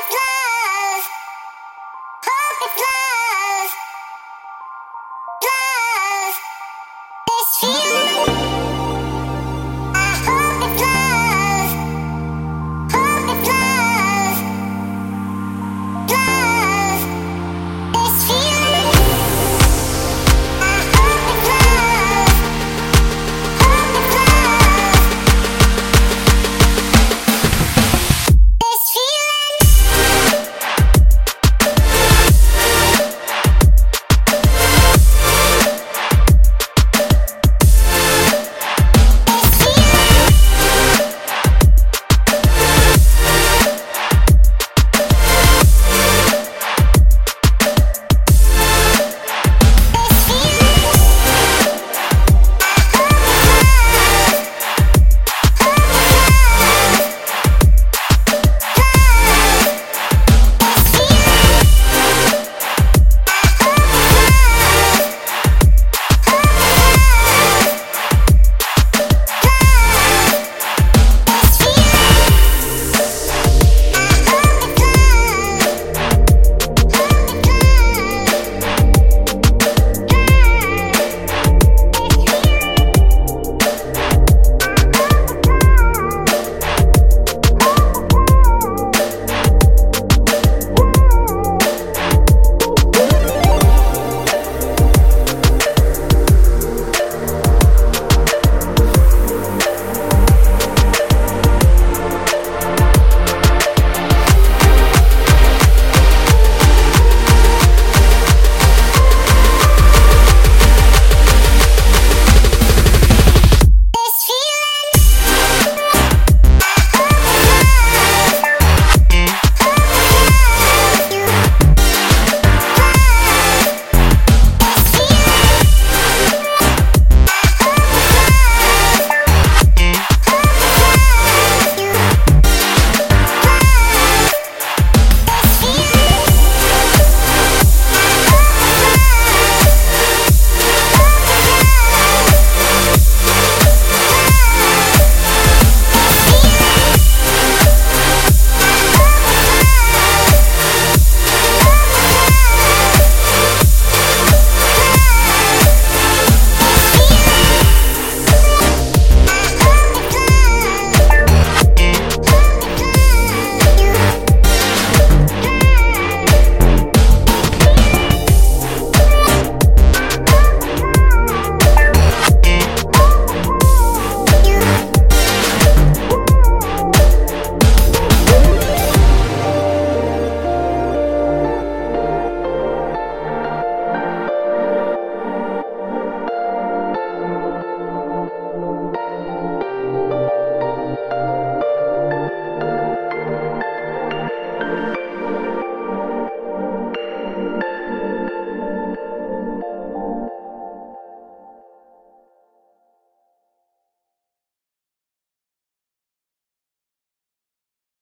Perfect love. Perfect love.